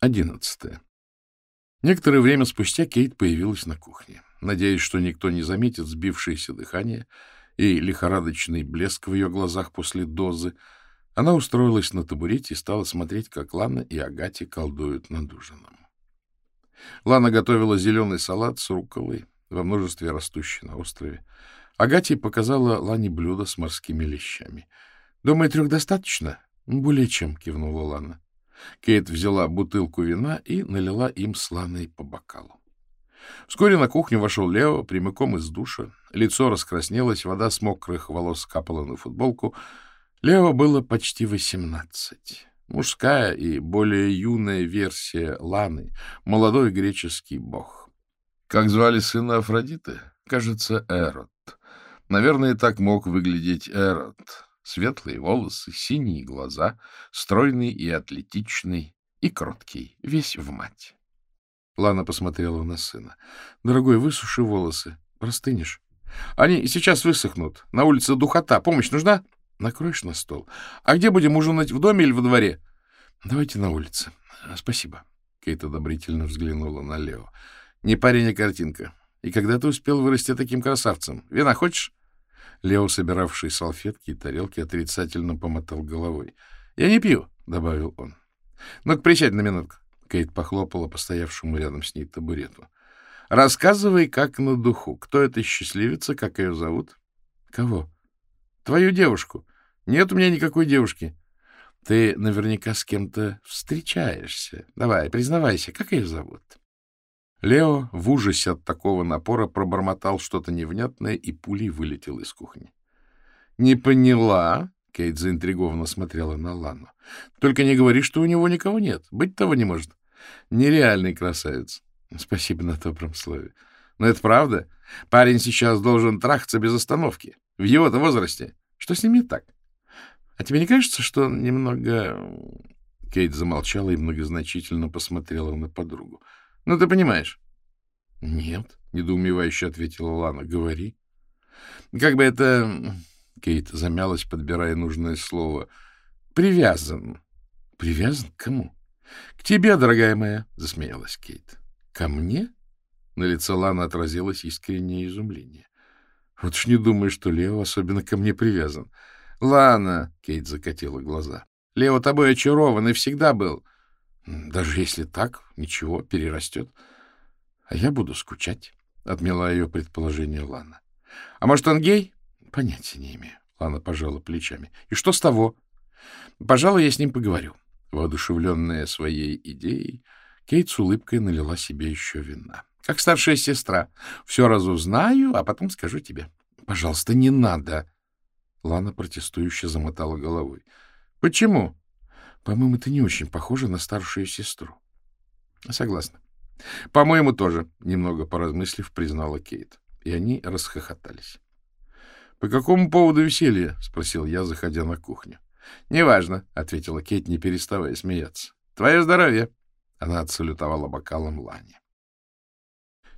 Одиннадцатое. Некоторое время спустя Кейт появилась на кухне. Надеясь, что никто не заметит сбившееся дыхание и лихорадочный блеск в ее глазах после дозы, она устроилась на табурете и стала смотреть, как Лана и Агати колдуют над ужином. Лана готовила зеленый салат с руколой во множестве растущей на острове. Агати показала Лане блюдо с морскими лещами. — Думаю, трех достаточно? — Более чем, — кивнула Лана. Кейт взяла бутылку вина и налила им с Ланой по бокалу. Вскоре на кухню вошел Лео прямиком из душа. Лицо раскраснелось, вода с мокрых волос капала на футболку. Лео было почти восемнадцать. Мужская и более юная версия Ланы, молодой греческий бог. Как звали сына Афродиты? Кажется, Эрот. Наверное, так мог выглядеть Эрот. Светлые волосы, синие глаза, стройный и атлетичный, и кроткий, весь в мать. Лана посмотрела на сына. — Дорогой, высуши волосы. Простынешь. — Они сейчас высохнут. На улице духота. Помощь нужна? — Накроешь на стол. — А где будем ужинать, в доме или во дворе? — Давайте на улице. — Спасибо. Кейт одобрительно взглянула на Лео. — Не парень, а картинка. И когда ты успел вырасти таким красавцем? Вина хочешь? Лео, собиравший салфетки и тарелки, отрицательно помотал головой. — Я не пью, — добавил он. — Ну-ка, присядь на минутку. Кейт похлопала по стоявшему рядом с ней табурету. — Рассказывай, как на духу. Кто эта счастливица, как ее зовут? — Кого? — Твою девушку. Нет у меня никакой девушки. Ты наверняка с кем-то встречаешься. Давай, признавайся, как ее зовут? Лео в ужасе от такого напора пробормотал что-то невнятное и пулей вылетел из кухни. — Не поняла? — Кейт заинтригованно смотрела на Лану. — Только не говори, что у него никого нет. Быть того не может. Нереальный красавец. Спасибо на добром слове. Но это правда. Парень сейчас должен трахаться без остановки. В его-то возрасте. Что с ним не так? А тебе не кажется, что он немного... Кейт замолчала и многозначительно посмотрела на подругу. — Ну, ты понимаешь? — Нет, — недоумевающе ответила Лана. — Говори. — Как бы это... Кейт замялась, подбирая нужное слово. — Привязан. — Привязан к кому? — К тебе, дорогая моя, — засмеялась Кейт. — Ко мне? На лице Ланы отразилось искреннее изумление. — Вот ж не думаю, что Лео особенно ко мне привязан. — Лана, — Кейт закатила глаза, — Лео тобой очарован и всегда был. Даже если так, ничего, перерастет. А я буду скучать, — отмела ее предположение Лана. — А может, он гей? — Понятия не имею. Лана пожала плечами. — И что с того? — Пожалуй, я с ним поговорю. Воодушевленная своей идеей, Кейт с улыбкой налила себе еще вина. — Как старшая сестра. Все разузнаю, а потом скажу тебе. — Пожалуйста, не надо. Лана протестующе замотала головой. — Почему? — По-моему, ты не очень похожа на старшую сестру. — Согласна. — По-моему, тоже, — немного поразмыслив, признала Кейт. И они расхохотались. — По какому поводу веселье? — спросил я, заходя на кухню. — Неважно, — ответила Кейт, не переставая смеяться. — Твое здоровье! Она отсалютовала бокалом Лане.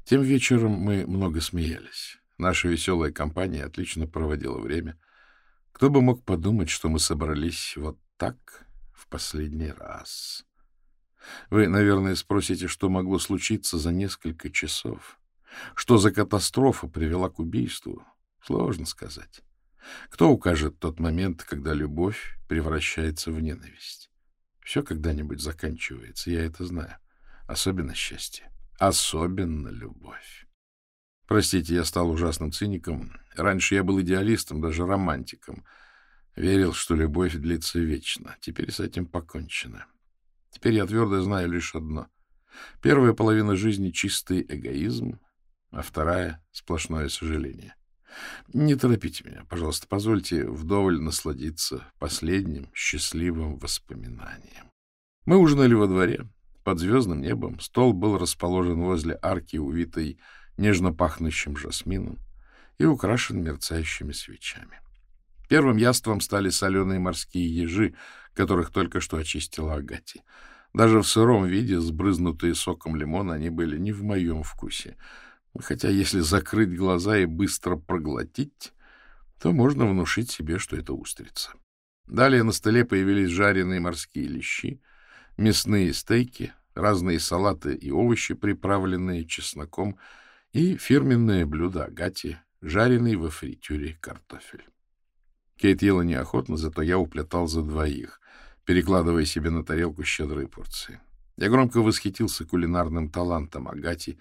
Тем вечером мы много смеялись. Наша веселая компания отлично проводила время. Кто бы мог подумать, что мы собрались вот так в последний раз. Вы, наверное, спросите, что могло случиться за несколько часов. Что за катастрофа привела к убийству? Сложно сказать. Кто укажет тот момент, когда любовь превращается в ненависть? Все когда-нибудь заканчивается, я это знаю. Особенно счастье. Особенно любовь. Простите, я стал ужасным циником. Раньше я был идеалистом, даже романтиком. Верил, что любовь длится вечно. Теперь с этим покончено. Теперь я твердо знаю лишь одно. Первая половина жизни — чистый эгоизм, а вторая — сплошное сожаление. Не торопите меня, пожалуйста, позвольте вдоволь насладиться последним счастливым воспоминанием. Мы ужинали во дворе, под звездным небом. Стол был расположен возле арки, увитой нежно пахнущим жасмином и украшен мерцающими свечами. Первым яством стали соленые морские ежи, которых только что очистила Агати. Даже в сыром виде, сбрызнутые соком лимона, они были не в моем вкусе — Хотя если закрыть глаза и быстро проглотить, то можно внушить себе, что это устрица. Далее на столе появились жареные морские лещи, мясные стейки, разные салаты и овощи, приправленные чесноком, и фирменное блюдо Агати, жареный во фритюре картофель. Кейт ела неохотно, зато я уплетал за двоих, перекладывая себе на тарелку щедрые порции. Я громко восхитился кулинарным талантом Агати,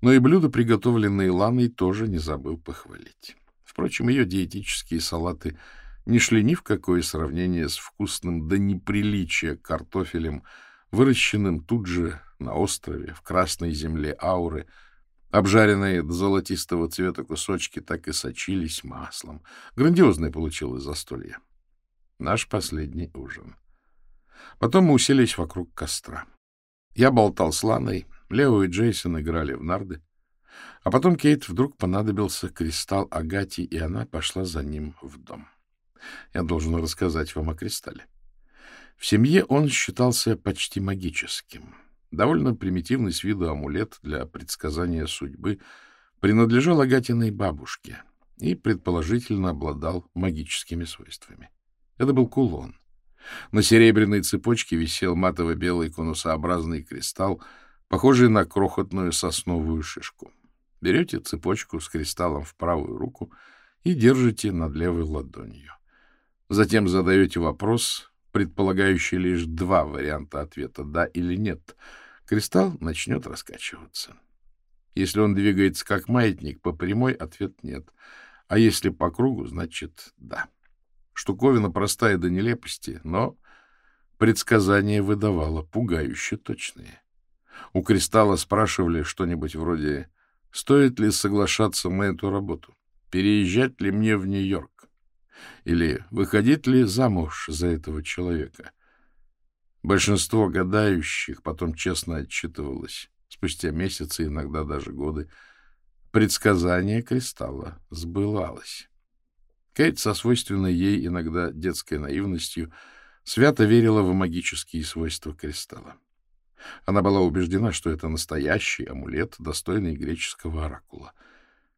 но и блюда, приготовленные Ланой, тоже не забыл похвалить. Впрочем, ее диетические салаты не шли ни в какое сравнение с вкусным до неприличия картофелем, выращенным тут же на острове, в красной земле Ауры. Обжаренные до золотистого цвета кусочки так и сочились маслом. Грандиозное получилось застолье. Наш последний ужин. Потом мы уселись вокруг костра. Я болтал с Ланой, Лео и Джейсон играли в нарды. А потом Кейт вдруг понадобился кристалл Агати, и она пошла за ним в дом. Я должен рассказать вам о кристалле. В семье он считался почти магическим. Довольно примитивный с виду амулет для предсказания судьбы принадлежал Агатиной бабушке и, предположительно, обладал магическими свойствами. Это был кулон. На серебряной цепочке висел матово-белый конусообразный кристалл, похожий на крохотную сосновую шишку. Берете цепочку с кристаллом в правую руку и держите над левой ладонью. Затем задаете вопрос, предполагающий лишь два варианта ответа «да» или «нет». Кристалл начнет раскачиваться. Если он двигается как маятник, по прямой ответ «нет», а если по кругу, значит «да». Штуковина простая до нелепости, но предсказание выдавало пугающе точные. У Кристалла спрашивали что-нибудь вроде «Стоит ли соглашаться на эту работу? Переезжать ли мне в Нью-Йорк? Или выходить ли замуж за этого человека?» Большинство гадающих потом честно отчитывалось, спустя месяцы, иногда даже годы, предсказание Кристалла сбывалось. Кейт со свойственной ей иногда детской наивностью свято верила в магические свойства кристалла. Она была убеждена, что это настоящий амулет, достойный греческого оракула.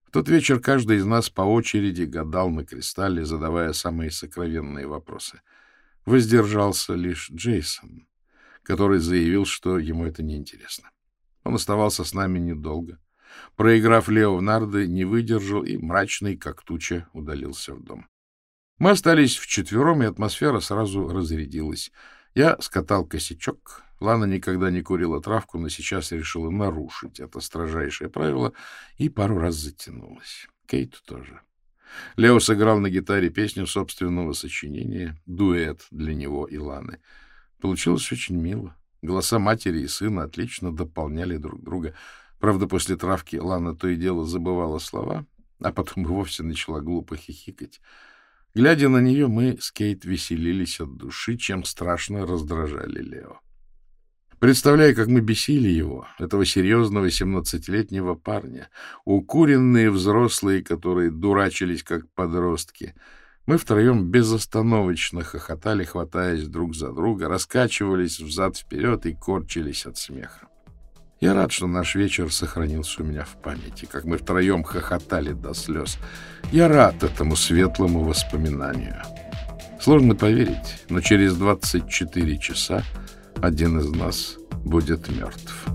В тот вечер каждый из нас по очереди гадал на кристалле, задавая самые сокровенные вопросы. Воздержался лишь Джейсон, который заявил, что ему это неинтересно. Он оставался с нами недолго. Проиграв Лео в нарды, не выдержал и, мрачный, как туча, удалился в дом. Мы остались вчетвером, и атмосфера сразу разрядилась. Я скатал косячок. Лана никогда не курила травку, но сейчас решила нарушить это строжайшее правило и пару раз затянулась. Кейт тоже. Лео сыграл на гитаре песню собственного сочинения, дуэт для него и Ланы. Получилось очень мило. Голоса матери и сына отлично дополняли друг друга — Правда, после травки Лана то и дело забывала слова, а потом и вовсе начала глупо хихикать. Глядя на нее, мы с Кейт веселились от души, чем страшно раздражали Лео. Представляя, как мы бесили его, этого серьезного семнадцатилетнего парня, укуренные взрослые, которые дурачились, как подростки, мы втроем безостановочно хохотали, хватаясь друг за друга, раскачивались взад-вперед и корчились от смеха. Я рад, что наш вечер сохранился у меня в памяти, как мы втроем хохотали до слез. Я рад этому светлому воспоминанию. Сложно поверить, но через 24 часа один из нас будет мертв.